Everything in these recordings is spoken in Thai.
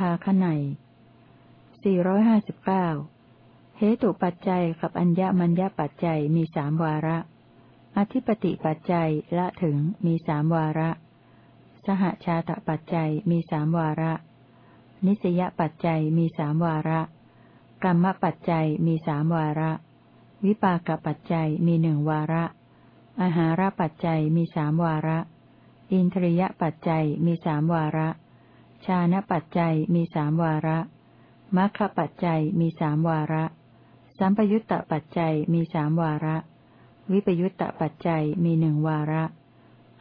ภาขไนสี่ร้อยห้าสิบเก้าเหตุปัจจัยกับอัญญมัญญปัจจัยมีสามวาระ อธิปติปัจจัยละถึงมีสามวาระ สหชาตปัจจัยมีสามวาระ นิสยปัจจัยมีสามวาระกรรมปัจจัยมีสามวาระ วิปากปัจจัยมีหนึ่งวาระ อาหารปัจจัยมีสามวาระ อินทรียปัจจัยมีสามวาระ ชานปัจจัยมีสามวาระมัคคปัจจัยมีสามวาระ สัมปยุตตปัจจัยมีสามวาระ วิปยุตตปัจจัยมีหนึ่งวาระ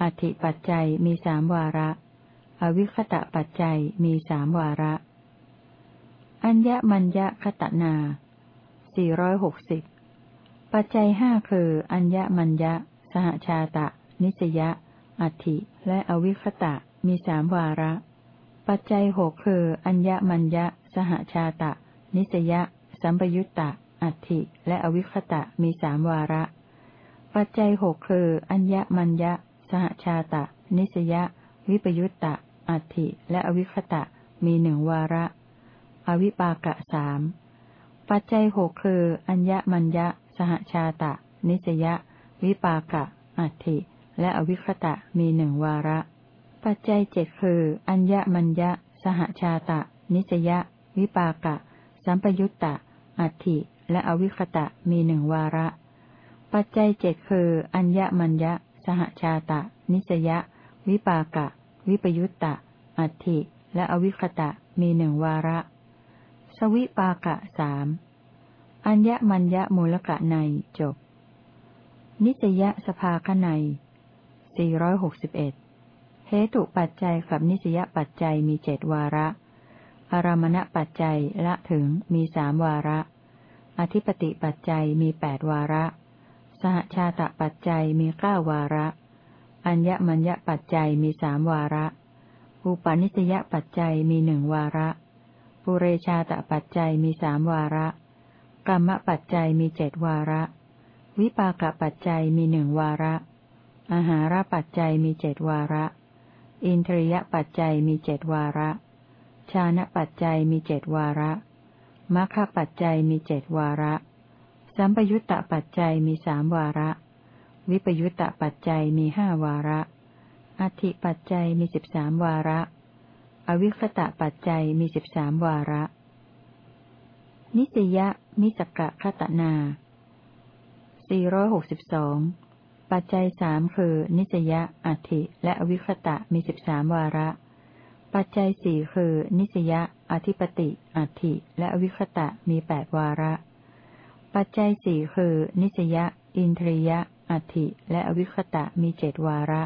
อธิปัจจัยมีสามวาระ อวิคตะปัจจัยมีสามวาระ อัญญมัญญคตนาสี่ร้อยหกสิบปัจจัยห้าคือ อัญญมัญญะ สหชาตะ นิสยะ อัติและอวิคตะ มีสามวาระ ปัจจัยหกคือ อัญญมัญญะ สหชาตะ นิสยะ สัมปยุตตะ อัติและอวิคตะมีสามวาระ ปัจจัยหกคือ อัญญมัญญะ สหชาตะ นิสยะ วิปยุตตะ อัติและอวิคตะมีหนึ่งวาระ อวิปากะสามปัจจัยหกคือ อัญญมัญญะ สหชาตะ นิสยะ วิปากะ อัติและอวิคตะมีหนึ่งวาระ ปัจจัยเจ็ดคือ อัญญมัญญะ สหชาตะ นิสยะ วิปากะ สัมปยุตตะ อัตถิ และอวิคตะมีหนึ่งวาระ ปัจจัยเจ็ดคือ อัญญมัญญะ สหชาตะ นิสยะ วิปากะ วิปยุตตะ อัตถิ และอวิคตะมีหนึ่งวาระ สวิปากะสามอัญญมัญญะมูลกะในจบ นิสยะสภาคในสี่ร้อยหกสิบ เหตุปัจจัยกับนิสยปัจจัยมีเจดวาระ อารมณปัจจัยละถึงมีสามวาระ อธิปติปัจจัยมีแปดวาระ สหชาตปัจจัยมีเก้าวาระ อัญญมัญญปัจจัยมีสามวาระ อุปาณิสยปัจจัยมีหนึ่งวาระ ปุเรชาตปัจจัยมีสามวาระ กรรมปัจจัยมีเจ็ดวาระ วิปากปัจจัยมีหนึ่งวาระอาหารปัจจัยมีเจ็ดวาระ อินทรียปัจจัยมีเจดวาระ ชาณะปัจจัยมีเจดวาระมัคคปัจจัยมีเจดวาระ สัมปยุตตปัจจัยมีสามวาระ วิปยุตตปัจจัยมีห้าวาระ อธิปัจจัยมีสิบสามวาระ อวิคตะปัจจัยมีสิบสามวาระ นิสยะมิสกะคตนา 462 ปัจจัยสามคือ นิสยอธิและอวิคตะมีสิบสามวาระ ปัจจัยสี่คือ นิสยะอธิปติอัติและอวิคตะมีแปดวาระ ปัจจัยสี่คือ นิสยะอินทรียะอัติและอวิคตะมีเจดวาระ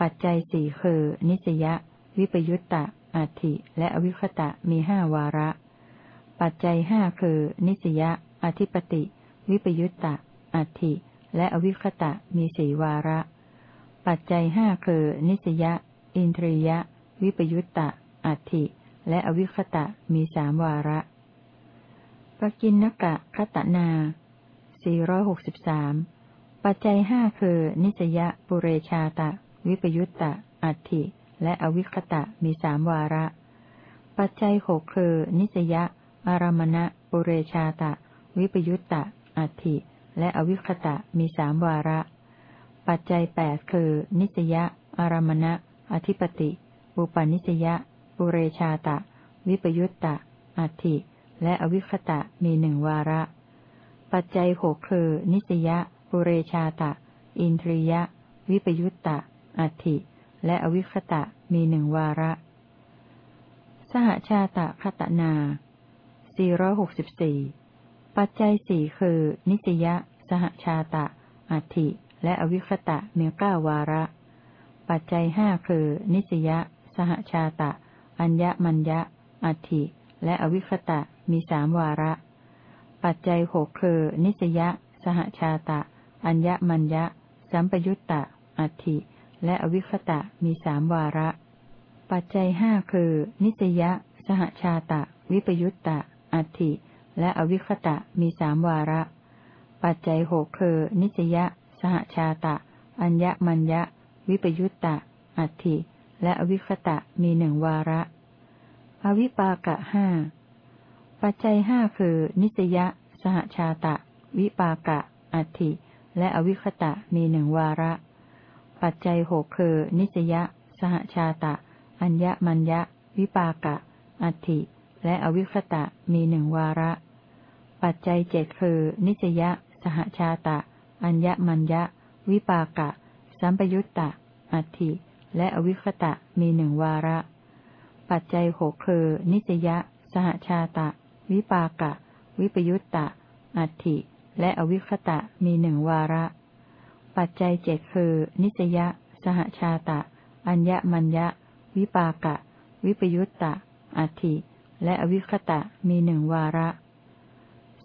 ปัจจัยสี่คือ นิสยะวิปยุตตะอัติและอวิคตะมีห้าวาระ ปัจจัยห้าคือ นิสยะอธิปติ วิปยุตตะอัติ และอวิคตะมีสี่วาระ ปัจจัยห้าคือ นิสยะ อินทรียะ วิปยุตตะ อัติและอวิคตะมีสามวาระปกินนกะคตนาสี่ร้อยหกสิบสามปัจจัยห้าคือ นิสยปุเรชาตะ วิปยุตตะ อัติและอวิคตะมีสามวาระ ปัจจัยหกคือ นิสยอารมณะ ปุเรชาตะ วิปยุตตะ อัติ และอวิคตะมีสามวาระ ปัจจัยแปดคือ นิสยอารมณะ อธิปติ อุปนิสยะ ปุเรชาตะ วิปยุตตะ อัติและอวิคตะมีหนึ่งวาระ ปัจจัยหกคือ นิสยะ ปุเรชาตะ อินทรียะ วิปยุตตะ อัติและอวิคตะมีหนึ่งวาระ สหชาตะคตนาสี่ร้อยหกสิบสี่ ปัจจัยสี่คือ นิสยสหชาตะ อัติและอวิคตะมีเก้าวาระ ปัจจัยห้าคือ นิสยสหชาตะ อัญญมัญญะ อัติและอวิคตะมีสามวาระ ปัจจัยหกคือ นิสยสหชาตะ อัญญมัญญะ สัมปยุตตะ อัติและอวิคตะมีสามวาระ ปัจจัยห้าคือ นิสยสหชาตะ วิปยุตตะ อัติ และอวิคตะมีสามวาระ ปัจจัยหกคือ นิสยะ สหชาตะ อัญญมัญญะ วิปยุตตะ อัตถิ และอวิคตะมีหนึ่งวาระ อวิปากะห้า ปัจจัยห้าคือ นิสยะ สหชาตะ วิปากะ อัตถิ และอวิคตะมีหนึ่งวาระ ปัจจัยหกคือ นิสยะ สหชาตะ อัญญมัญญะ วิปากะ อัตถิ และอวิคตะมีหนึ่งวาระ ปัจจัยเจ็ดคือ นิสยะ สหชาตะ อัญญมัญญะ วิปากะ สัมปยุตตะ อัตถิ และอวิคตะมีหนึ่งวาระ ปัจจัยหกคือ นิสยะ สหชาตะ วิปากะ วิปยุตตะ อัตถิ และอวิคตะมีหนึ่งวาระ ปัจจัยเจ็ดคือ นิสยะ สหชาตะ อัญญมัญญะ วิปากะ วิปยุตตะ อัตถิ และอวิคตะมีหนึ่งวาระ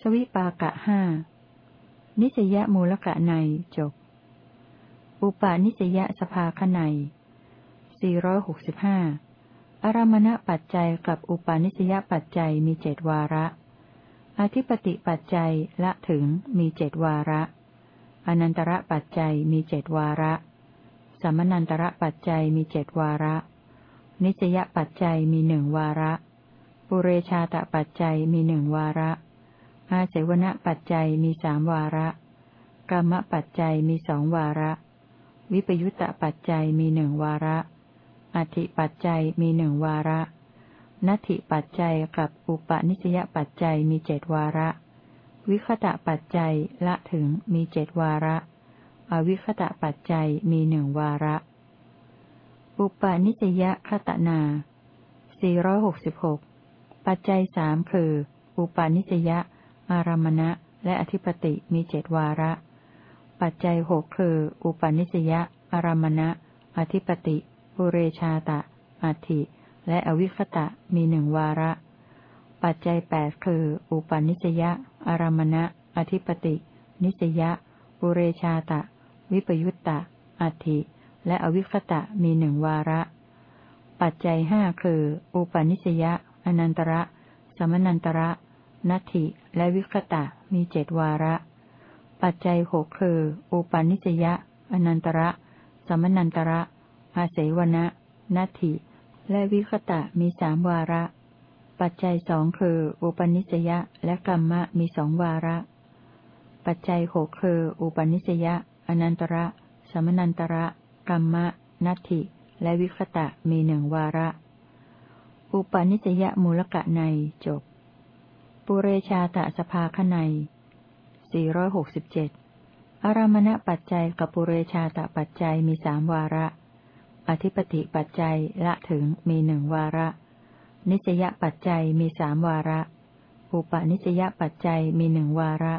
สวิปากะห้านิสยมูลกะในจบ อุปาณิสยสภาคในสี่ร้อารมณปัจจัยกับอุปาณิสยปัจจัยมีเจดวาระ อธิปติปัจจัยละถึงมีเจดวาระ อนันตระปัจจัยมีเจดวาระ สมนันตระปัจจัยมีเจดวาระ นิสยปัจจัยมีหนึ่งวาระ ปุเรชาตปัจจัยมีหนึ่งวาระ อาเสวณปัจจัยมีสามวาระ กรรมปัจจัยมีสองวาระ วิปยุตตปัจจัยมีหนึ่งวาระอธิปัจจัยมีหนึ่งวาระนัตถิปัจจัยกับอุปนิสยปัจจัยมีเจดวาระ วิคตะปัจจัยละถึงมีเจดวาระ อวิคตะปัจจัยมีหนึ่งวาระ อุปนิสยคตนา 466 ปัจจัยสามคือ อุปนิสย อารมณะ และอธิปติมีเจดวาระ ปัจจัยหกคือ อุปนิสยอารมณะ อธิปติ ปุเรชาตะ อัติและอวิคตะมีหนึ่งวาระ ปัจจัยแปดคือ อุปนิสยอารมณะ อธิปติ นิสยปุเรชาตะ วิปยุตตะ อัติและอวิคตะมีหนึ่งวาระ ปัจจัยห้าคือ อุปนิสยอนันตระ สมนันตระ นัตถิและวิคตะมีเจดวาระ ปัจจัยหกคือ อุปานิสยะ อนันตระ สมนันตระอาเสวนะนัตถิและวิคตะมีสามวาระ ปัจจัยสองคือ อุปนิสยะและกรรมะมีสองวาระ ปัจจัยหกคือ อุปนิสยะ อนันตระ สมนันตระกรรมะนัตถิ และวิคตะมีหนึ่งวาระ อุปนิสยมูลกะในจบ ปุเรชาตะสภาคในสี่ร้อยหกสิบเจ็ดอารามณปัจจัยกับปุเรชาตะปัจจัยมีสามวาระ อธิปติปัจจัยละถึงมีหนึ่งวาระ นิสยปัจจัยมีสามวาระ อุปนิสยปัจจัยมีหนึ่งวาระ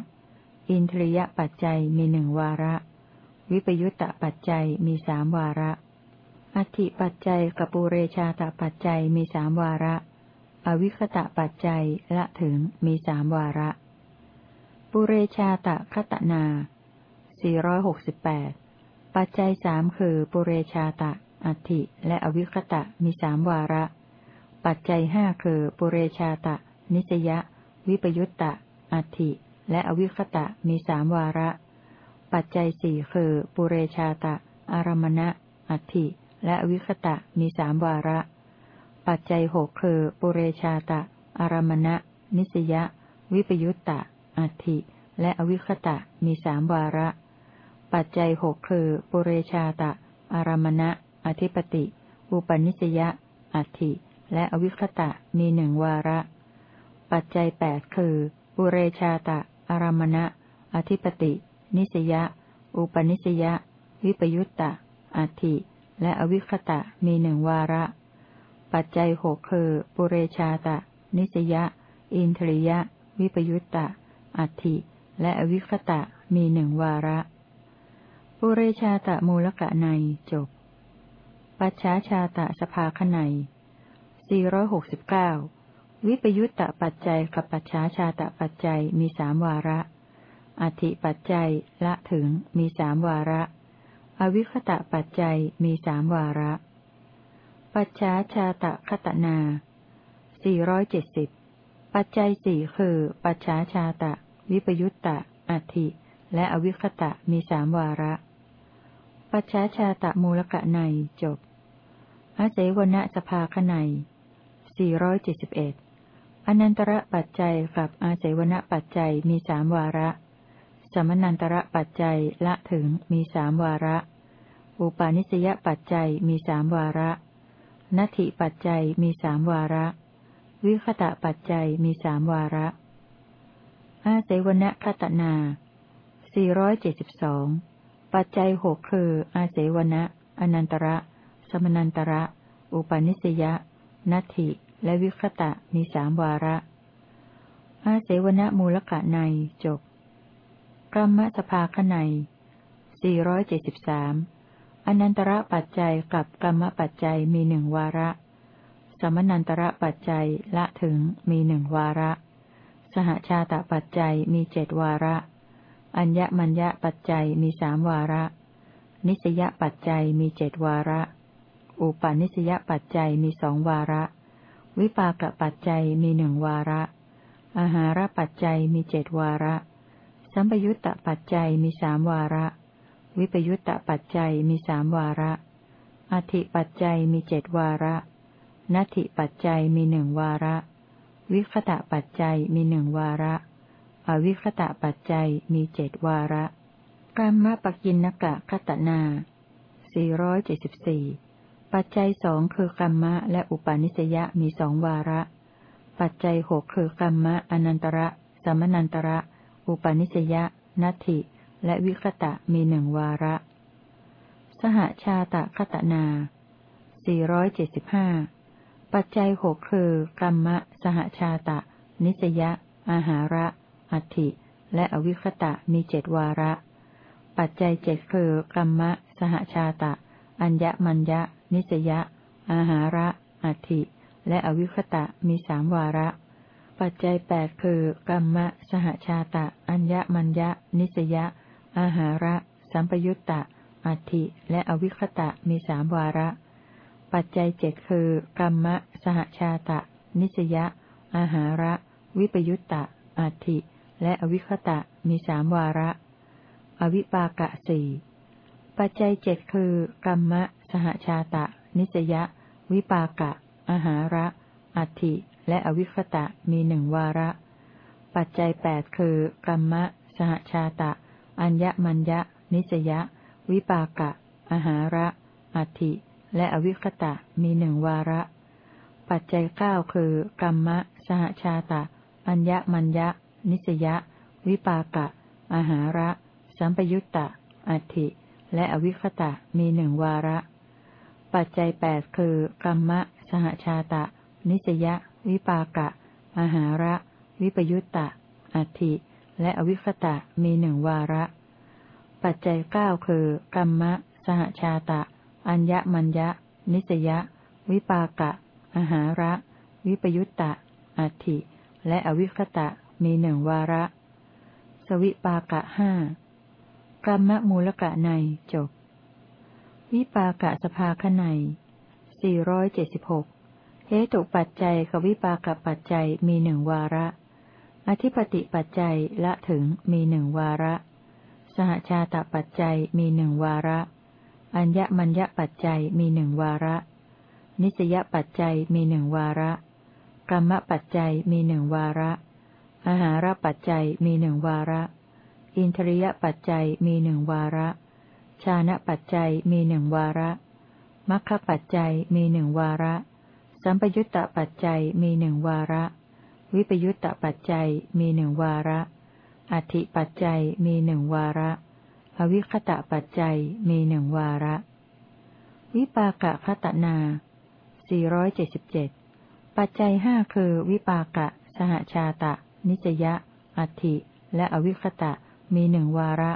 อินทรียปัจจัยมีหนึ่งวาระ วิปยุตตปัจจัยมีสามวาระ อธิปัจจัยกับปูเรชาตปัจจัยมีสามวาระ อวิคตะปัจจัยละถึงมีสามวาระ ปุเรชาตะคตนาสี่ร้อยหกสิบแปดปัจจัยสามคือปุเรชาตะ อัติและอวิคตะมีสามวาระ ปัจจัยห้าคือปุเรชาตะ นิสยะ วิปยุตตะ อัติและอวิคตะมีสามวาระ ปัจจัยสี่คือปุเรชาตะ อารมณะ อัติและอวิคตะมีสามวาระ ปัจจัยหกคือปุเรชาตะ อารมณะ นิสยะ วิปยุตตะ อัติ และอวิคตะ มีสามวาระ ปัจจัยหกคือปุเรชาตะ อารมณะ อธิปติ อุปนิสยะ อัติและอวิคตะ มีหนึ่งวาระ ปัจจัยแปดคืออุเรชาตะ อารมณะ อธิปติ นิสยะ อุปนิสยะ วิปยุตตะ อัติและอวิคตะ มีหนึ่งวาระ ปัจจัยหกคือปุเรชาตะ นิสยะ อินทริยะ วิปยุตตะ อัติและอวิคตะมีหนึ่งวาระ ปุเรชาตะมูลกะในจบ ปัจฉาชาตะสภาขไนสี่ร้อยหกสิบเก้าวิปยุตตะปัจจัยกับปัจฉาชาตะปัจจัยมีสามวาระ อธิปัจจัยละถึงมีสามวาระ อวิคตะปัจจัยมีสามวาระ ปัจฉาชาตะคตนาสี่ร้อยเจ็ดสิบปัจจัยสี่คือ ปัจฉาชาตะ วิปยุตตะอธิและอวิคตะมีสามวาระ ปัจฉาชาตะมูลกะในจบอาเสวณสภาขไนสี่ร้อยเจ็ดสิบเอ็ดอนันตระปัจจัยกับอาศัยวณปัจจัยมีสามวาระ สมนันตระปัจจัยละถึงมีสามวาระ อุปาณิสยปัจจัยมีสามวาระ นัตถิปัจจัยมีสามวาระ วิคตะปัจจัยมีสามวาระ อาศัยวณคตนาสี่ร้อยเจ็ดสิบสองปัจจัยหกคือ อาศัยวณะอนันตระ สมนันตระ อุปาณิสยนัตถิ และวิคตะมีสามวาระ อาเสวนมูลกะในจบกรรมสภาขในสี่ร้ อนันตระปัจจัยกับกรรมปัจจัยมีหนึ่งวาระ สมนันตระปัจจัยละถึงมีหนึ่งวาระ สหชาตปัจจัยมีเจดวาระ อัญญมัญญปัจจัยมีสามวาระ นิสยปัจจัยมีเจดวาระ อุปาณิสยปัจจัยมีสองวาระ วิปากปัจจัยมีหนึ่งวาระ อาหารปัจจัยมีเจดวาระ สัมปยุตตปัจจัยมีสามวาระ วิปยุตตปัจจัยมีสามวาระ อธิปัจจัยมีเจดวาระนัตถิปัจจัยมีหนึ่งวาระ วิคตะปัจจัยมีหนึ่งวาระ อวิคตะปัจจัยมีเจดวาระกรรมปกินนกะคตนาสี่ร้อยเจ็ดสิบสี่ปัจจัยสองคือกรรมะและอุปาณิสยะมีสองวาระ ปัจจัยหกคือกรรมะอนันตระ สมนันตระ อุปาณิสยะ นัตถิ และวิคตะมีหนึ่งวาระ สหชาตะคตนาสี่ร้อยเจ็ดสิบห้าปัจจัยหกคือกรรมะ สหชาตะ นิสยะ อาหาระ อัติและอวิคตะมีเจ็ดวาระ ปัจจัยเจ็ดคือกรรมะ สหชาตะ อัญญมัญญะ นิสยะ อาหาระ อัติและอวิคตะมีสามวาระ ปัจจัยแปดคือกรรมะ สหชาตะ อัญญมัญญะ นิสยะ อาหาระ สัมปยุตตะ อัติและอวิคตะมีสามวาระ ปัจจัยเจ็ดคือกรรมะ สหชาตะ นิสยะ อาหาระ วิปยุตตะ อัติและอวิคตะมีสามวาระ อวิปากะสี่ปัจจัยเจ็ดคือกรรมะ สหชาตะ นิสยะ วิปากะ อาหาระ อัติและอวิคตะมีหนึ่งวาระ ปัจจัยแปดคือกรรมะ สหชาตะ อัญญมัญญะ นิสยะ วิปากะ อาหาระอัติและอวิคตะมีหนึ่งวาระ ปัจจัยเก้าคือกรรมะ สหชาตะ อัญญมัญญะ นิสยะ วิปากะ อาหาระ สัมปยุตตะอัติและอวิคตะมีหนึ่งวาระ ปัจจัยแปดคือกรรมะ สหชาตะ นิสยะ วิปากะ อาหาระ วิปยุตตะอัติ และอวิคตะมีหนึ่งวาระ ปัจจัยเก้าคือกรรมะ สหชาตะ อัญญมัญญะ นิสยะ วิปากะอาหาระ วิปยุตตะ อัติ และอวิคตะมีหนึ่งวาระ สวิปากะห้ากรรมมูลกะในจบ วิปากะสภาขไนสี่ร้อยเจ็ดสิบหกเหตุปัจจัยกับวิปากปัจจัยมีหนึ่งวาระ อธิปติปัจจัยละถึงมีหนึ่งวาระ สหชาตปัจจัยมีหนึ่งวาระ อัญญมัญญปัจจัยมีหนึ่งวาระ นิสยปัจจัยมีหนึ่งวาระ กรรมปัจจัยมีหนึ่งวาระ อาหารปัจจัยมีหนึ่งวาระ อินทริยปัจจัยมีหนึ่งวาระ ชานะปัจจัยมีหนึ่งวาระมัคคปัจจัยมีหนึ่งวาระ สัมปยุตตปัจจัยมีหนึ่งวาระ วิปยุตตปัจจัยมีหนึ่งวาระ อธิปัจจัยมีหนึ่งวาระ อวิคตะปัจจัยมีหนึ่งวาระ วิปากะคตนาสี่ร้อยเจ็ดสิบเจ็ดปัจจัยห้าคือวิปากะ สหชาตะ นิจยะ อธิและอวิคตะมีหนึ่งวาระ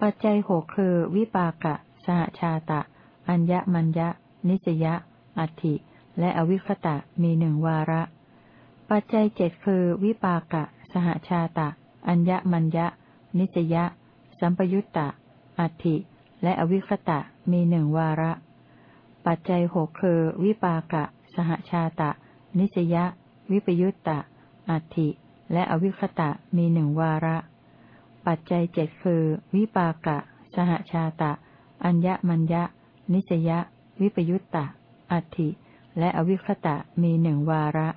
ปัจจัยหกคือวิปากะ สหชาตะ อัญญมัญญะ นิสยะอัติและอวิคตะมีหนึ่งวาระ ปัจจัยเจ็ดคือ วิปากะ สหชาตะ อัญญมัญญะ นิสยะ สัมปยุตตะ อัติและอวิคตะ มีหนึ่งวาระ ปัจจัยหกคือ วิปากะ สหชาตะ นิสยะ วิปยุตตะ อัติและอวิคตะ มีหนึ่งวาระ ปัจจัยเจ็ดคือ วิปากะ สหชาตะ อัญญมัญญะ นิสยะ วิปยุตตะ อัติและอวิคตะ มีหนึ่งวาระ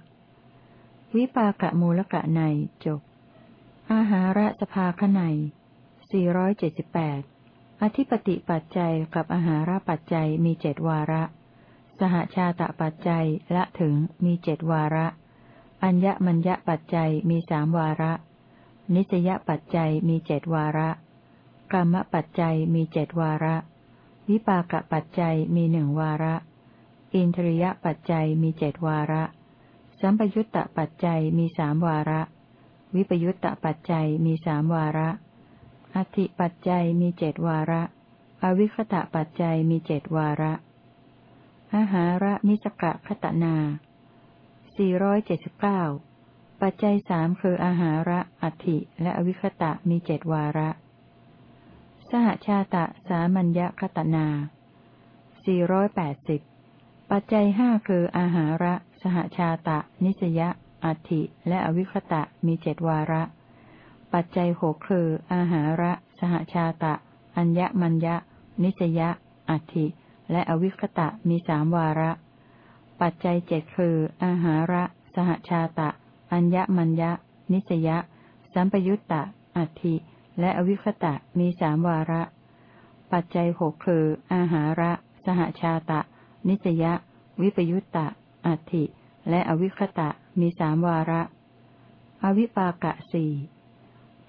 วิปากะมูลกะในจบ อาหาระสภาคในสี่ร้อยเจ็ดสิบแปดอธิปติปัจจัยกับอาหาระปัจจัยมีเจ็ดวาระ สหชาตะปัจจัยละถึงมีเจ็ดวาระ อัญญมัญญปัจจัยมีสามวาระ นิสยปัจจัยมีเจ็ดวาระกรรมปัจจัยมีเจ็ดวาระ วิปากปัจจัยมีหนึ่งวาระ อินทริยปัจจัยมีเจ็ดวาระ สัมปยุตตปัจจัยมีสามวาระ วิปยุตตปัจจัยมีสามวาระ อธิปัจจัยมีเจดวาระ อวิคตะปัจจัยมีเจดวาระอาหาระนิสกะคตนาสี่ร้อยเจ็ดสิบเก้าปัจจัยสามคืออาหาระ อธิและอวิคตะมีเจดวาระ สหชาตะสามัญญคตนาสี่ร้อยแปดสิบปัจจัยห้าคืออาหาระ สหชาตะ นิสยะอธิและอวิคตะ มีเจดวาระ ปัจจัยหกคือ อาหาระ สหชาตะ อัญญมัญญะ นิสยะ อัติและอวิคตะ มีสามวาระ ปัจจัยเจ็ดคือ อาหาระ สหชาตะ อัญญมัญญะ นิสยะ สัมปยุตตะ อัติและอวิคตะ มีสามวาระ ปัจจัยหกคือ อาหาระ สหชาตะ นิสยะ วิปยุตตะ อัติและอวิคตะมีสามวาระ อวิปากะสี่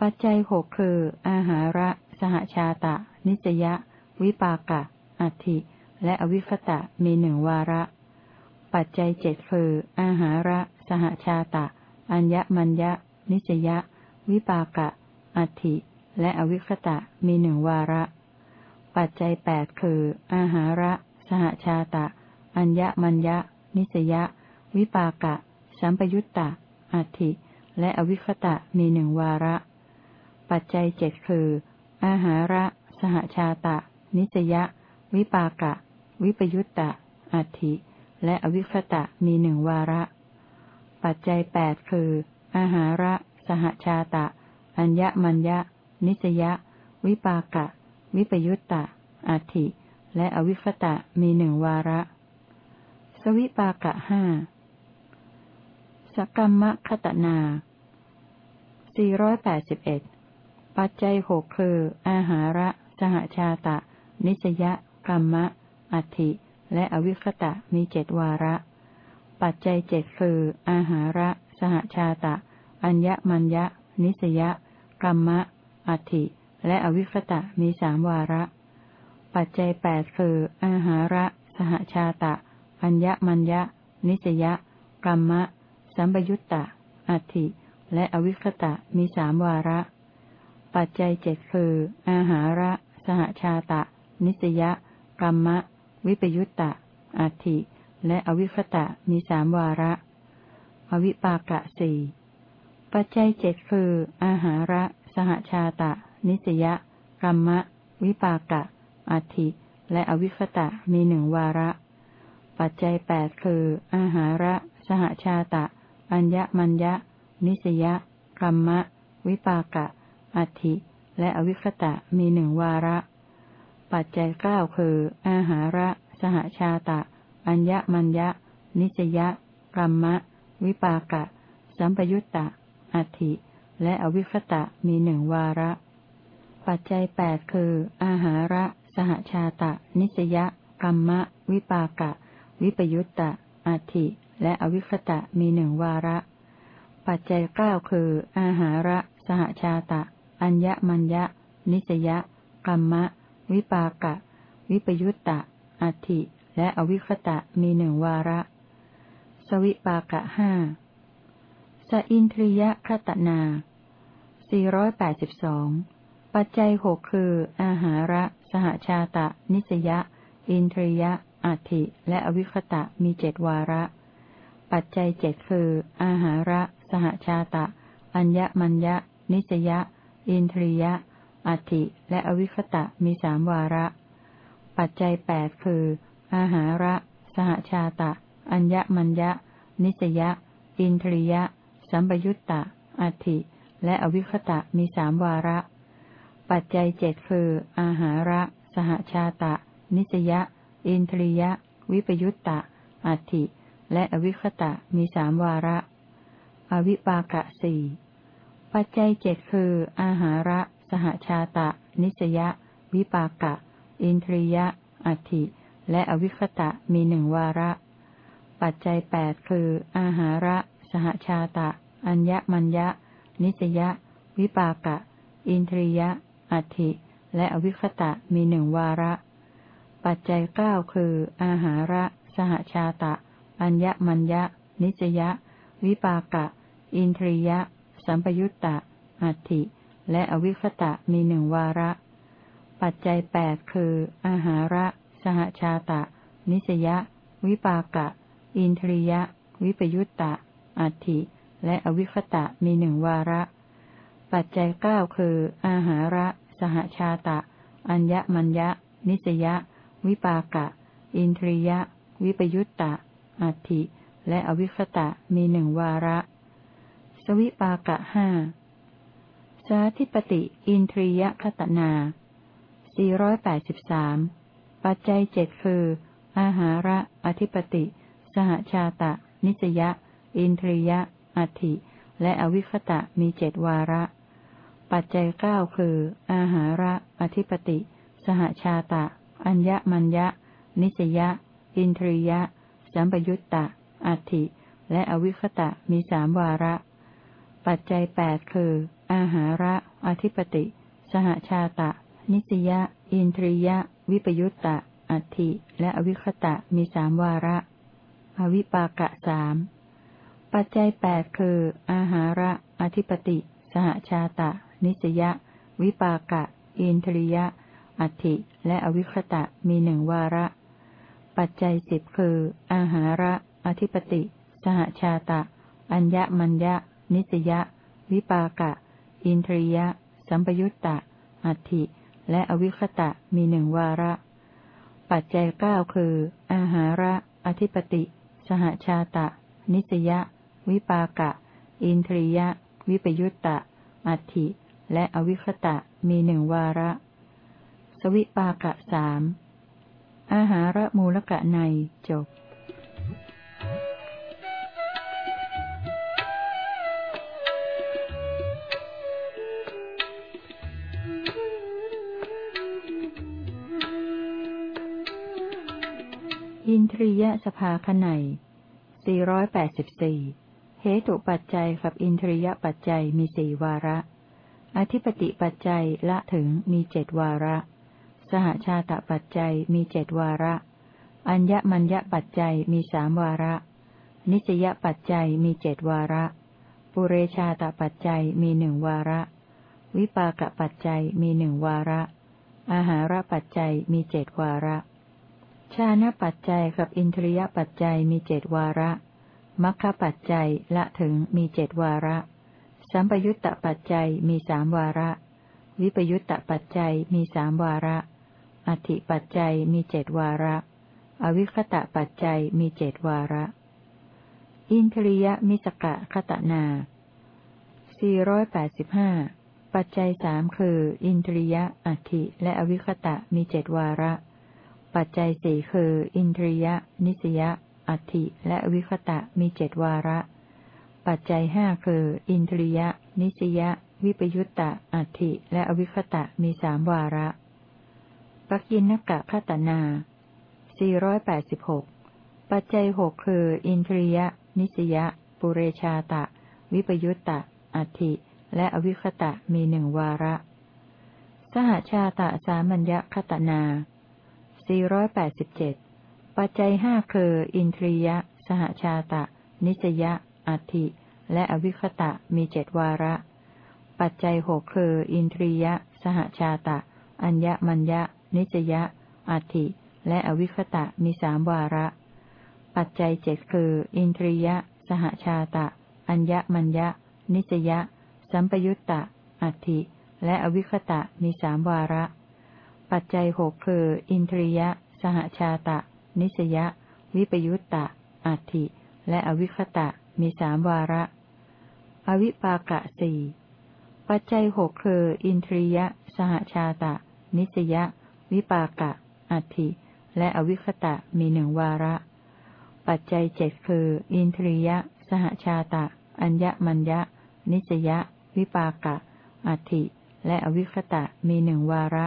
ปัจจัยหกคือ อาหาระ สหชาตะ นิจยะ วิปากะ อัติและอวิคตะมีหนึ่งวาระ ปัจจัยเจ็ดคือ อาหาระ สหชาตะ อัญญมัญญะ นิจยะ วิปากะ อัติและอวิคตะมีหนึ่งวาระ ปัจจัยแปดคือ อาหาระ สหชาตะ อัญญมัญญะ นิสยะ วิปากะ สัมปยุตตะ อัติและอวิคตะมีหนึ่งวาระ ปัจจัยเจ็ดคือ อาหาระ สหชาตะ นิสยะ วิปากะ วิปยุตตะ อัติและอวิคตะมีหนึ่งวาระ ปัจจัยแปดคือ อาหาระ สหชาตะ อัญญมัญญะ นิสยะ วิปากะ วิปยุตตะ อัติและอวิคตะมีหนึ่งวาระ สวิปากะห้าสกรรมคตนาสี่ร้อยแปดสิบเอ็ดปัจจัยหกคือ อาหาระ สหชาตะ นิสยกรรมะ อัติและอวิคตะมีเจดวาระ ปัจจัยเจ็ดคือ อาหาระ สหชาตะ อัญญมัญญะ นิสยกรรมะ อัติและอวิคตะมีสามวาระ ปัจจัยแปดคือ อาหาระ สหชาตะ อัญญมัญญะ นิสยกรรมะ สัมปยุตตะ อัติ และอวิคตะมีสามวาระ ปัจจัยเจ็ดคือ อาหาระ สหชาตะ นิสยกรรมะ วิปยุตตะ อัติและอวิคตะมีสามวาระ อวิปากะสี่ปัจจัยเจ็ดคือ อาหาระ สหชาตะ นิสยกรรมะ วิปากะอัติและอวิคตะมีหนึ่งวาระ ปัจจัยแปดคือ อาหาระ สหชาตะ อัญญมัญญะ นิสยกรรมะ วิปากะ อัติและอวิคตะมีหนึ่งวาระ ปัจจัยเก้าคือ อาหาระ สหชาตะ อัญญมัญญะ นิสยกรรมะ วิปากะ สัมปยุตตะ อัติและอวิคตะมีหนึ่งวาระ ปัจจัยแปดคือ อาหาระ สหชาตะ นิสยกรรมะ วิปากะ วิปยุตตะอัติและอวิคตะมีหนึ่งวาระ ปัจจัยเก้าคือ อาหาระ สหชาตะ อัญญมัญญะ นิสยกรรมะ วิปากะ วิปยุตตะอัติและอวิคตะมีหนึ่งวาระ สวิปากะห้าสอินทรียคตนาสี่ร้อยแปดสิบสองปัจจัยหกคือ อาหาระ สหชาตะ นิสยอินทรียะ อัติและอวิคตะมีเจ็ดวาระ ปัจจัยเจ็ดคือ อาหาระ สหชาตะ อัญญมัญญะ นิสยอินทรียะ อัติและอวิคตะมีสามวาระ ปัจจัยแปดคือ อาหาระ สหชาตะ อัญญมัญญะ นิสยะ อินทรียะ สัมปยุตตะ อัติและอวิคตะมีสามวาระ ปัจจัยเจ็ดคือ อาหาระ สหชาตะ นิสยะ อินทรียะ วิปยุตตะ อัติ และอวิคตะมีสามวาระ อวิปากะสี่ปัจจัยเจ็ดคือ อาหาระ สหชาตะ นิสยะ วิปากะ อินทรียะ อัติและอวิคตะมีหนึ่งวาระ ปัจจัยแปดคือ อาหาระ สหชาตะ อัญญมัญญะ นิสยะ วิปากะ อินทรียะ อัติและอวิคตะมีหนึ่งวาระ ปัจจัยเก้าคือ อาหาระ สหชาตะ อัญญมัญญะ นิสยะ วิปากะ อินทรียะ สัมปยุตตะ อัติและอวิคตะมีหนึ่งวาระ ปัจจัยแปดคือ อาหาระ สหชาตะ นิสยะ วิปากะ อินทรียะ วิปยุตตะ อัติและอวิคตะมีหนึ่งวาระ ปัจจัยเก้าคือ อาหาระ สหชาตะ อัญญมัญญะ นิสยะ วิปากะ อินทรียะ วิปยุตตะ อัติและอวิคตะมีหนึ่งวาระ สวิปากะห้าสาธิปติ อินทรียคตนา 483 ปัจจัยเจ็ดคือ อาหาระ อธิปติ สหชาตะ นิสยะ อินทรียะ อัติ และอวิคตะมีเจ็ดวาระ ปัจจัยเก้าคือ อาหาระ อธิปติ สหชาตะ อัญญมัญญะ นิสยะ อินทรียะ สัมปยุตตะ อัติและอวิคตะมีสามวาระ ปัจจัยแปดคือ อาหาระ อธิปติ สหชาตะ นิสยะ อินทรียะ วิปยุตตะ อัติและอวิคตะมีสามวาระ อวิปากะสามปัจจัยแปดคือ อาหาระ อธิปติ สหชาตะ นิสยะ วิปากะ อินทรียะ อัติและอวิคตะมีหนึ่งวาระ ปัจจัยสิบคือ อาหาระ อธิปติ สหชาตะ อัญญมัญญะ นิสยะ วิปากะ อินทรียะ สัมปยุตตะ อัติและอวิคตะมีหนึ่งวาระ ปัจจัยเก้าคือ อาหาระ อธิปติ สหชาตะ นิสยะ วิปากะ อินทรียะ วิปยุตตะ อัติและอวิคตะมีหนึ่งวาระ สวิปากะสามอาหารมูลกะในจบอินทรียสภาขไน484 เหตุปัจจัยกับอินทรียปัจจัยมีสี่วาระ อธิปติปัจจัยละถึงมีเจ็ดวาระ สหชาตปัจจัยมีเจ็ดวาระ อัญญมัญญปัจจัยมีสามวาระ นิสยปัจจัยมีเจ็ดวาระ ปุเรชาตปัจจัยมีหนึ่งวาระ วิปากปัจจัยมีหนึ่งวาระ อาหารปัจจัยมีเจ็ดวาระ ชานะปัจจัยกับอินทรียปัจจัยมีเจดวาระมัคคปัจจัยละถึงมีเจดวาระ สัมปยุตตปัจจัยมีสามวาระ วิปยุตตปัจจัยมีสามวาระ อธิปัจจัยมีเจดวาระ อวิคตะปัจจัยมีเจดวาระ อินทรียมิสกะคตนา 485 ปัจจัยสามคือ อินทรียะอธิและอวิคตะมีเจดวาระ ปัจจัยสี่คือ อินทรียะ นิสยะอัตถิและวิคตะมีเจดวาระ ปัจจัยห้าคือ อินทรียะ นิสยะ วิปยุตตะอัตถิและอวิคตะมีสามวาระ ปักินนกะคตนา 486 ปัจจัยหกคือ อินทรียะนิสยะ ปุเรชาตะ วิปยุตตะ อัติและอวิคตะมีหนึ่งวาระ สหชาตะสามัญญคตนา 487 ปัจจัยห้าคืออินทรียะสหชาตะ นิสยะ อัติและอวิคตะมีเจดวาระ ปัจจัยหกคือ อินทรียะสหชาตะ อัญญมัญญะ นิสยะ อัติและอวิคตะมีสามวาระ ปัจจัยเจ็ดคือ อินทรียะ สหชาตะ อัญญมัญญะ นิสยะ สัมปยุตตะ อัติและอวิคตะมีสามวาระ ปัจจัยหกคือ อินทรียะ สหชาตะ นิสยะ วิปยุตตะ อัติและอวิคตะมีสามวาระ อวิปากะสี่ปัจจัยหกคือ อินทรียะ สหชาตะ นิสยะ วิปากะ อัติและอวิคตะมีหนึ่งวาระ ปัจจัยเจ็ดคือ อินทรียะ สหชาตะ อัญญมัญญะ นิสยะ วิปากะ อัติและอวิคตะมีหนึ่งวาระ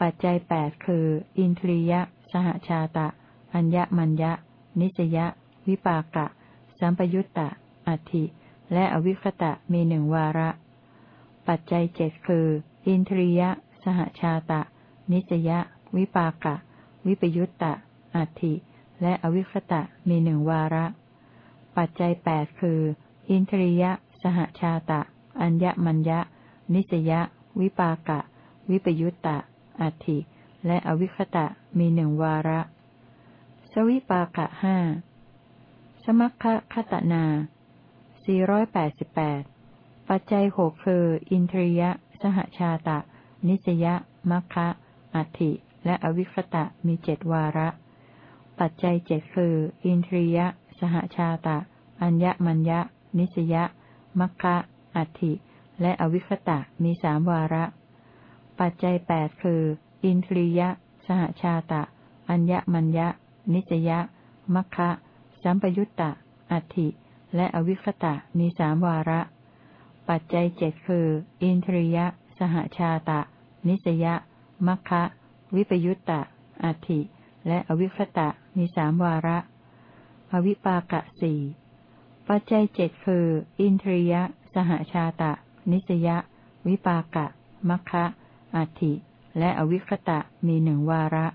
ปัจจัยแปดคือ อินทรียะ สหชาตะ อัญญมัญญะ นิสยะ วิปากะ สัมปยุตตะ อัติและอวิคตะมีหนึ่งวาระ ปัจจัยเจ็ดคือ อินทรียะ สหชาตะ นิสยะ วิปากะ วิปยุตตะ อัติและอวิคตะมีหนึ่งวาระ ปัจจัยแปดคือ อินทรียะ สหชาตะ อัญญมัญญะ นิสยะ วิปากะ วิปยุตตะ อัติและอวิคตะมีหนึ่งวาระ สวิปากะห้า สมัคคะคตนาสี่ร้อยแปดสิบแปดปัจจัยหกคือ อินทรียะ สหชาตะ นิสยะ มัคคะ อัติและอวิคตะมีเจ็ดวาระ ปัจจัยเจ็ดคือ อินทรียะ สหชาตะ อัญญมัญญะ นิสยะ มัคคะอัติและอวิคตะมีสามวาระ ปัจจัยแปดคือ อินทรียะ สหชาตะ อัญญมัญญะ นิสยะ มัคคะ สัมปยุตตะ อัติและอวิคตะมีสามวาระ ปัจจัยเจ็ดคือ อินทรียะ สหชาตะ นิสยะ มัคคะวิปยุตตะอัติและอวิคตะมีสามวาระ อวิปากะสี่ปัจจัยเจ็ดคือ อินทรียะ สหชาตะ นิสยะ วิปากะมัคคะอัติและอวิคตะมีหนึ่งวาระ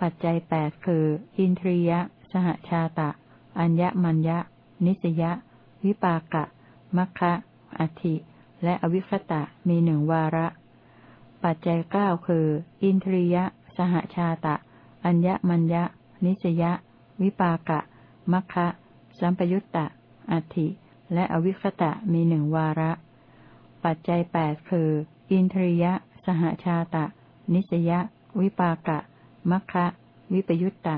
ปัจจัยแปดคือ อินทรียะ สหชาตะ อัญญมัญญะ นิสยะ วิปากะมัคคะอัติและอวิคตะมีหนึ่งวาระ ปัจจัยเก้าคือ อินทรียะ สหชาตะ อัญญมัญญะ นิสยะ วิปากะ มัคคะ สัมปยุตตะ อัติและอวิคตะมีหนึ่งวาระ ปัจจัยแปดคือ อินทรียะ สหชาตะ นิสยะ วิปากะ มัคคะ วิปยุตตะ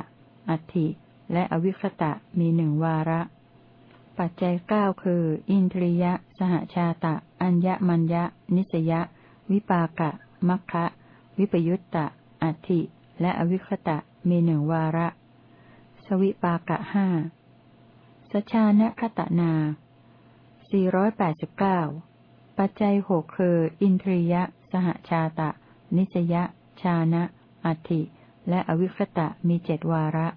อัติและอวิคตะมีหนึ่งวาระ ปัจจัยเก้าคือ อินทรียะ สหชาตะ อัญญมัญญะ นิสยะ วิปากะ มัคคะวิปยุตตะอัติและอวิคตะมีหนึ่งวาระ สวิปากะห้าสชานะคตนาสี่ร้อยแปดสิบเก้าปัจจัยหกคือ อินทรียะ สหชาตะ นิสยะ ชานะ อัติและอวิคตะมีเจ็ดวาระ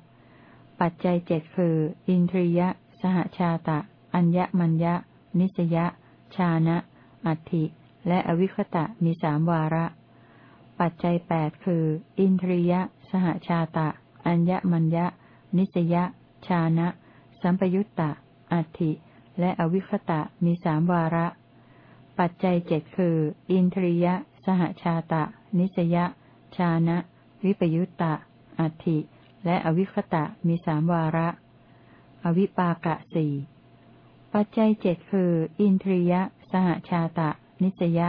ปัจจัยเจ็ดคือ อินทรียะ สหชาตะ อัญญมัญญะ นิสยะ ชานะ อัติ และอวิคตะมีสามวาระ ปัจจัยแปดคือ อินทรียะ สหชาตะ อัญญมัญญะ นิสยะ ชานะ สัมปยุตตะ อัติและอวิคตะมีสามวาระ ปัจจัยเจ็ดคือ อินทรียะ สหชาตะ นิสยะ ชานะ วิปยุตตะ อัติและอวิคตะมีสามวาระ อวิปากะสี่ปัจจัยเจ็ดคือ อินทรียะ สหชาตะ นิสยะ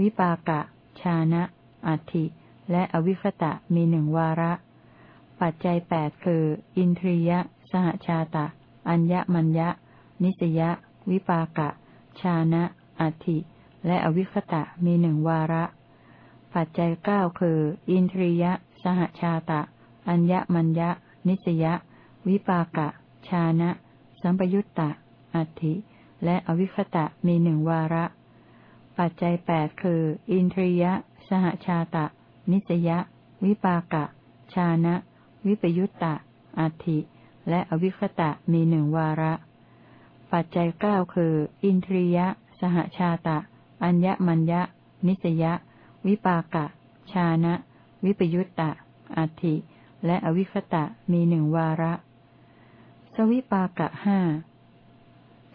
วิปากะ ชานะ อัติและอวิคตะมีหนึ่งวาระ ปัจจัยแปดคือ อินทรียะ สหชาตะ อัญญมัญญะ นิสยะ วิปากะ ชานะ อัติและอวิคตะมีหนึ่งวาระ ปัจจัยเก้าคือ อินทรียะ สหชาตะ อัญญมัญญะ นิสยะ วิปากะ ชานะ สัมปยุตตะ อัติและอวิคตะมีหนึ่งวาระ ปัจจัยแปดคือ อินทรียะ สหชาตะ นิสยวิปากะ ชานะ วิปยุตตะ อัติ และอวิคตะมีหนึ่งวาระ ปัจจัยเก้าคือ อินทรียะ สหชาตะ อัญญมัญญะ นิสยวิปากะ ชานะ วิปยุตตะ อัติและอวิคตะมีหนึ่งวาระ สวิปากะห้า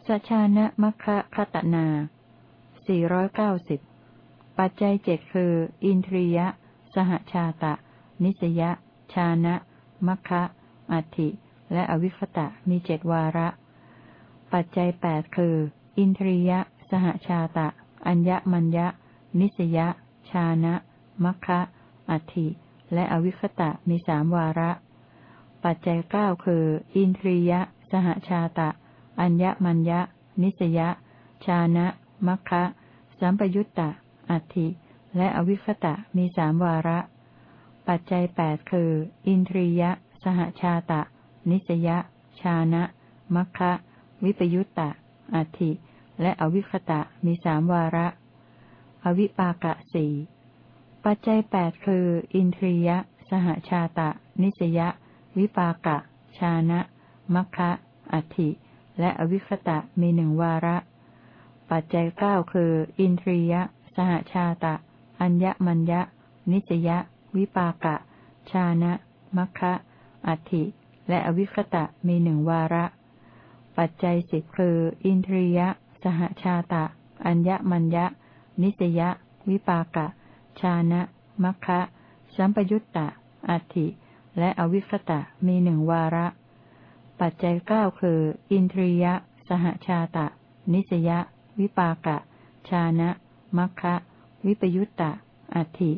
สชานะมัคคะคตนา สี่ร้อยเก้าสิบปัจจัยเจ็ดคือ อินทรียะ สหชาตะ นิสยชานะ มัคคะอัติ และอวิคตะมีเจ็ดวาระ ปัจจัยแปดคือ อินทรียะ สหชาตะ อัญญมัญญะ นิสยชานะ มัคคะอัติและอวิคตะมีสามวาระ ปัจจัยเก้าคือ อินทรียะ สหชาตะ อัญญมัญญะ นิสยชานะ มัคคะ สัมปยุตตะ อัติและอวิคตะมีสามวาระ ปัจจัยแปดคือ อินทรียะ สหชาตะ นิสยชานะ มัคคะวิปยุตตะ อัติและอวิคตะมีสามวาระ อวิปากะสี่ปัจจัยแปดคือ อินทรียะ สหชาตะ นิสยวิปากะ ชานะ มัคคะอัติและอวิคตะมีหนึ่งวาระ ปัจจัยเก้าคือ อินทรียะ สหชาตะ อัญญมัญญะ นิสยวิปากะ ชานะ มัคคะอัติ และอวิคตะมีหนึ่งวาระ ปัจจัยสิบคือ อินทรียะ สหชาตะ อัญญมัญญะ นิสยวิปากะ ชานะ มัคคะสัมปยุตตะ อัติและอวิคตะมีหนึ่งวาระ ปัจจัยเก้าคือ อินทรียะ สหชาตะ นิสย วิปากะ ชานะ มัคคะวิปยุตตะ อัติ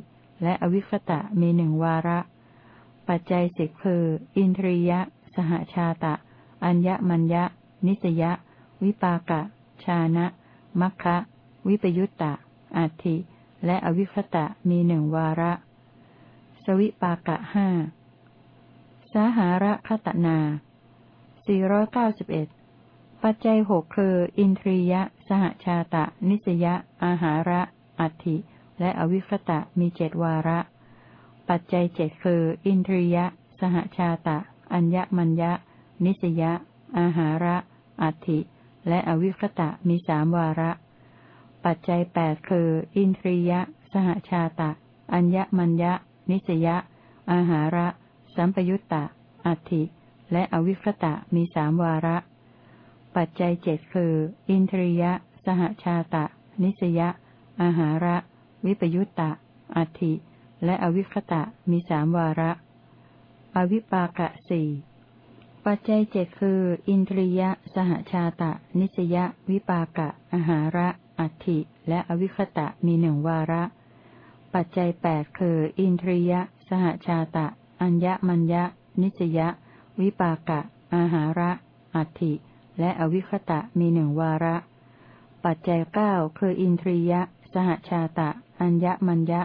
และอวิคตะมีหนึ่งวาระ ปัจจัยสิบคือ อินทรียะ สหชาตะ อัญญมัญญะ นิสยวิปากะ ชานะ มัคคะวิปยุตตะ อัติและอวิคตะมีหนึ่งวาระ สวิปากะห้าสาหาระคตนาสี่ร้อยเก้าสิบเอ็ดปัจจัยหกคือ อินทรียะ หชาตะ นิสยอาหาระ อัติและอวิคตะมีเจดวาระ ปัจจัยเจ็ดคือ อินทรียะ สหชาตะ อัญญมัญญะ นิสยอาหาระ อัติและอวิคตะมีสามวาระ ปัจจัยแปดคือ อินทรียะ สหชาตะ อัญญมัญญะ นิสยอาหาระ สัมปยุตตะ อัติและอวิคตะมีสามวาระ ปัจจัยเจ็ดคือ อินทรียะ สหชาตะ นิสยอาหาระ วิปยุตตะ อัติและอวิคตะมีสามวาระ อวิปากะสี่ปัจจัยเจ็ดคือ อินทรียะ สหชาตะ นิสยวิปากะ อาหาระ อัติและอวิคตะมีหนึ่งวาระ ปัจจัยแปดคือ อินทรียะ สหชาตะ อัญญมัญญะ นิสยวิปากะ อาหาระ อัติ และอวิคตะมีหนึ่งวาระ ปัจจัยเก้าคืออินทรียะ สหชาตะ อัญญมัญญะ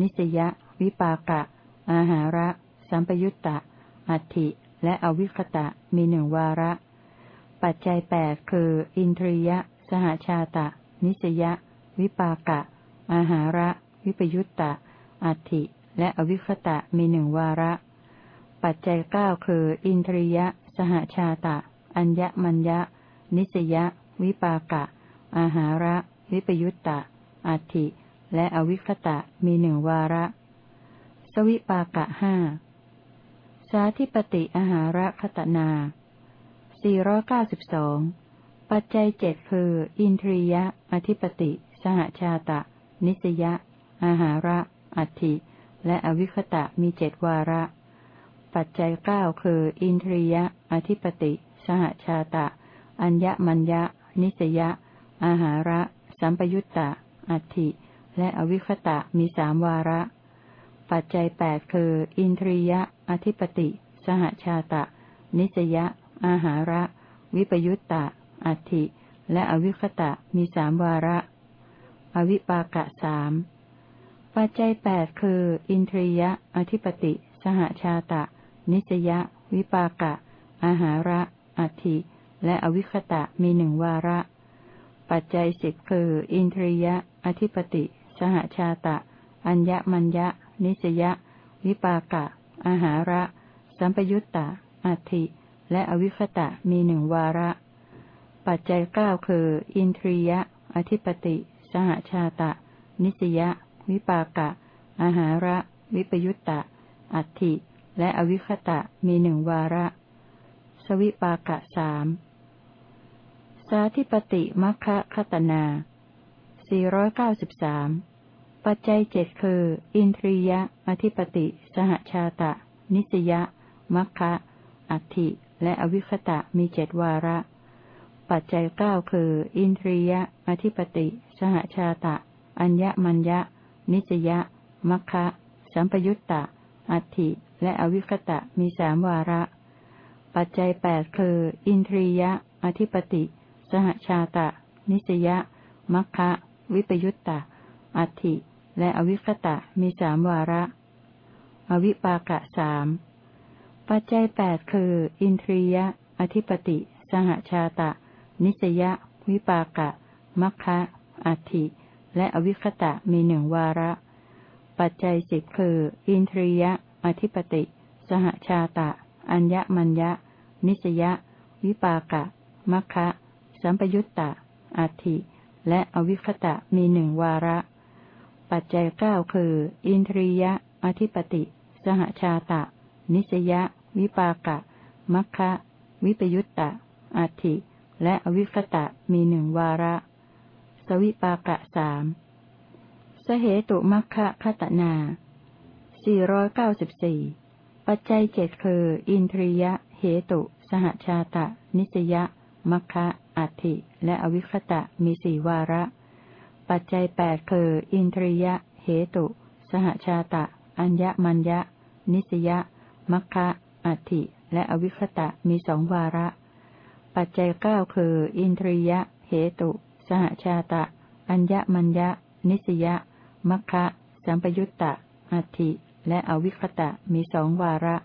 นิสยวิปากะ อาหาระ สัมปยุตตะ อัติและอวิคตะมีหนึ่งวาระ ปัจจัยแปดคือ อินทรียะ สหชาตะ นิสยวิปากะ อาหาระ วิปยุตตะ อัติและอวิคตะมีหนึ่งวาระ ปัจจัยเก้าคือ อินทรียะ สหชาตะ อัญญมัญญะ นิสยวิปากะ อาหาระ วิปยุตตะ อัติและอวิคตะมีหนึ่งวาระ สวิปากะห้า สาธิปติอาหาระคตนา 492 ปัจจัยเจ็ดคือ อินทรียะ อธิปติ สหชาตะ นิสยะ อาหาระ อัติและอวิคตะมีเจ็ดวาระ ปัจจัยเก้าคือ อินทรียะ อธิปติ สหชาตะ อัญญมัญญะ นิสยะ อาหาระ สัมปยุตตะ อัติและอวิคตะมีสามวาระ ปัจจัยแปดคือ อินทรียะ อธิปติ สหชาตะ นิสยะ อาหาระ วิปยุตตะ อัติและอวิคตะมีสามวาระ อวิปากะสามปัจจัยแปดคือ อินทรียะ อธิปติ สหชาตะ นิสยะ วิปากะ อาหาระ อัติและอวิคตะมีหนึ่งวาระ ปัจจัยสิบคือ อินทรียะ อธิปติ สหชาตะ อัญญมัญญะ นิสยวิปากะ อาหาระ สัมปยุตตะอัติและอวิคตะมีหนึ่งวาระ ปัจจัยเก้าคือ อินทรียะ อธิปติ สหชาตะ นิสยวิปากะ อาหาระ วิปยุตตะอัติและอวิคตะมีหนึ่งวาระ สวิปากะสามสาธิปติมัคคะคตนาสี่ร้อยเก้าสิบสามปัจจัยเจ็ดคือ อินทรียะ อธิปติ สหชาตะ นิสยะ มัคคะอัติและอวิคตะมีเจ็ดวาระ ปัจจัยเก้าคือ อินทรียะ อธิปติ สหชาตะ อัญญมัญญะ นิสยะ มัคคะ สัมปยุตตะ อัติและอวิคตะมีสามวาระ ปัจจัยแปดคือ อินทรียะ อธิปติ สหชาตะ นิสยะ มัคคะวิปยุตตะ อัติและอวิคตะมีสามวาระ อวิปากะสามปัจจัยแปดคือ อินทรียะ อธิปติ สหชาตะ นิสยะ วิปากะ มัคคะอัตถิ และอวิคตะมีหนึ่งวาระ ปัจจัยสิบคือ อินทรียะ อธิปติ สหชาตะ อัญญมัญญะ นิสยะ วิปากะมัคคะสัมปยุตตะอัตถิและอวิคตะมีหนึ่งวาระ ปัจจัยเก้าคือ อินทรียะ อธิปติ สหชาตะ นิสยะ วิปากะมัคคะวิปยุตตะอัตถิและอวิคตะมีหนึ่งวาระ สวิปากะสามสเหตุมัคคะคตนาสี่ร้อยเก้าสิบสี่ปัจจัยเจ็ดคือ อินทรียะ เหตุ สหชาตะ นิสยะ มัคคะอัติ และอวิคตะมีสี่วาระ ปัจจัยแปดคืออินทรียะ เหตุ สหชาตะ อัญญมัญญะ นิสยะ มัคคะอัติและอวิคตะมีสองวาระ ปัจจัยเก้าคือ อินทรียะ เหตุ สหชาตะ อัญญมัญญะ นิสยะ มัคคะ สัมปยุตตะอัติและอวิคตะมีสองวาระ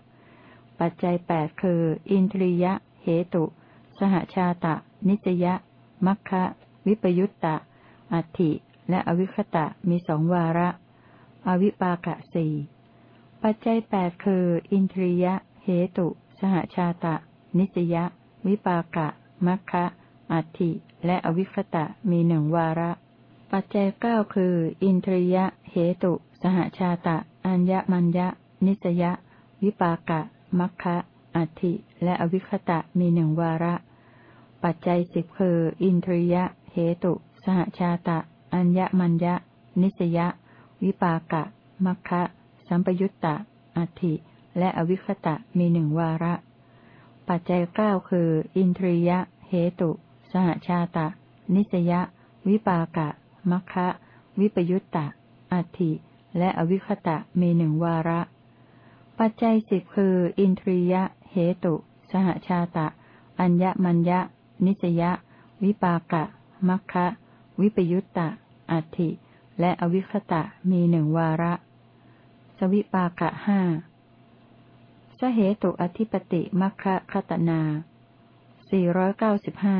ปัจจัยแปดคือ อินทรียะ เหตุ สหชาตะ นิสยะ มัคคะวิปยุตตะ อัตถิ และอวิคตะมีสองวาระ อวิปากะสี่ปัจจัยแปดคือ อินทรียะ เหตุ สหชาตะ นิสยะ วิปากะ มัคคะอัตถิ และอวิคตะมีหนึ่งวาระ ปัจจัยเก้าคือ อินทรียะ เหตุ สหชาตะ อัญญมัญญะ นิสยะ วิปากะ มัคคะอัตถิและอวิคตะมีหนึ่งวาระ ปัจจัยสิบคืออินทรียะ เหตุ สหชาตะ อัญญมัญญะ นิสยะ วิปากะ มัคคะ สัมปยุตตะ อัตถิและอวิคตะมีหนึ่งวาระ ปัจจัยเก้าคือ อินทรียะ เหตุ สหชาตะ นิสยะ วิปากะ มัคคะ วิปยุตตะ อัตถิและอวิคตะมีหนึ่งวาระ ปัจจัยสิบคือ อินทรียะ เหตุ สหชาตะ อัญญมัญญะ นิสยะ วิปากะ มัคคะวิปยุตตะ อัตถิ และอวิคตะ มีหนึ่งวาระ สวิปากะห้าสเหตุอธิปติมัคคะคตนาสี่ร้อยเก้าสิบห้า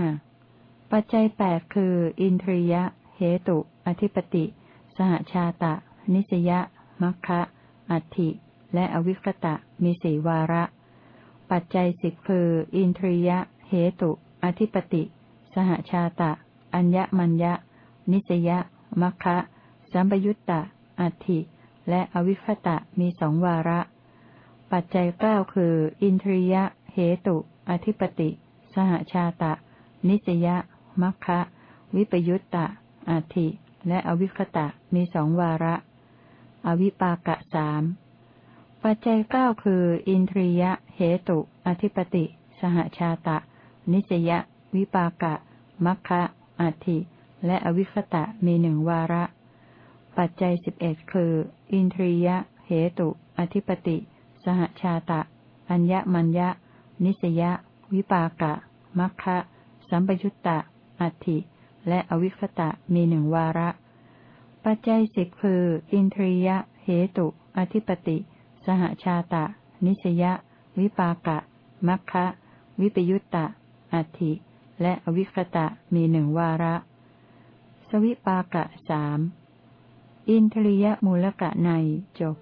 ปัจจัยแปดคือ อินทรียะ เหตุ อธิปติ สหชาตะ นิสยะ มัคคะอัตถิ และอวิคตะมีสี่วาระ ปัจจัยสิบคือ อินทรียะ เหตุ อธิปติ สหชาตะ อัญญมัญญะ นิสยะ มัคคะสัมปยุตตะ อัติ และอวิคตะมีสองวาระ ปัจจัยเก้าคือ อินทรียะ เหตุ อธิปติ สหชาตะ นิสยะ มัคคะวิปยุตตะ อัติ และอวิคตะมีสองวาระ อวิปากะสาม ปัจจัยเก้าคือ อินทรียะ เหตุ อธิปติ สหชาตะ นิสยะ วิปากะมัคคะอัติและอวิคตะมีหนึ่งวาระ ปัจจัยสิบเอ็ดคือ อินทรียะ เหตุ อธิปติ สหชาตะ อัญญมัญญะ นิสยะ วิปากะมัคคะสัมปยุตตะ อัติและอวิคตะมีหนึ่งวาระ ปัจจัยสิบคือ อินทรียะ เหตุ อธิปติ สหชาตะ นิสยะ วิปากะ มัคคะ วิปยุตตะ อัติ และอวิคตะมีหนึ่งวาระ สวิปากะสาม อินทรียมูลกะในจบ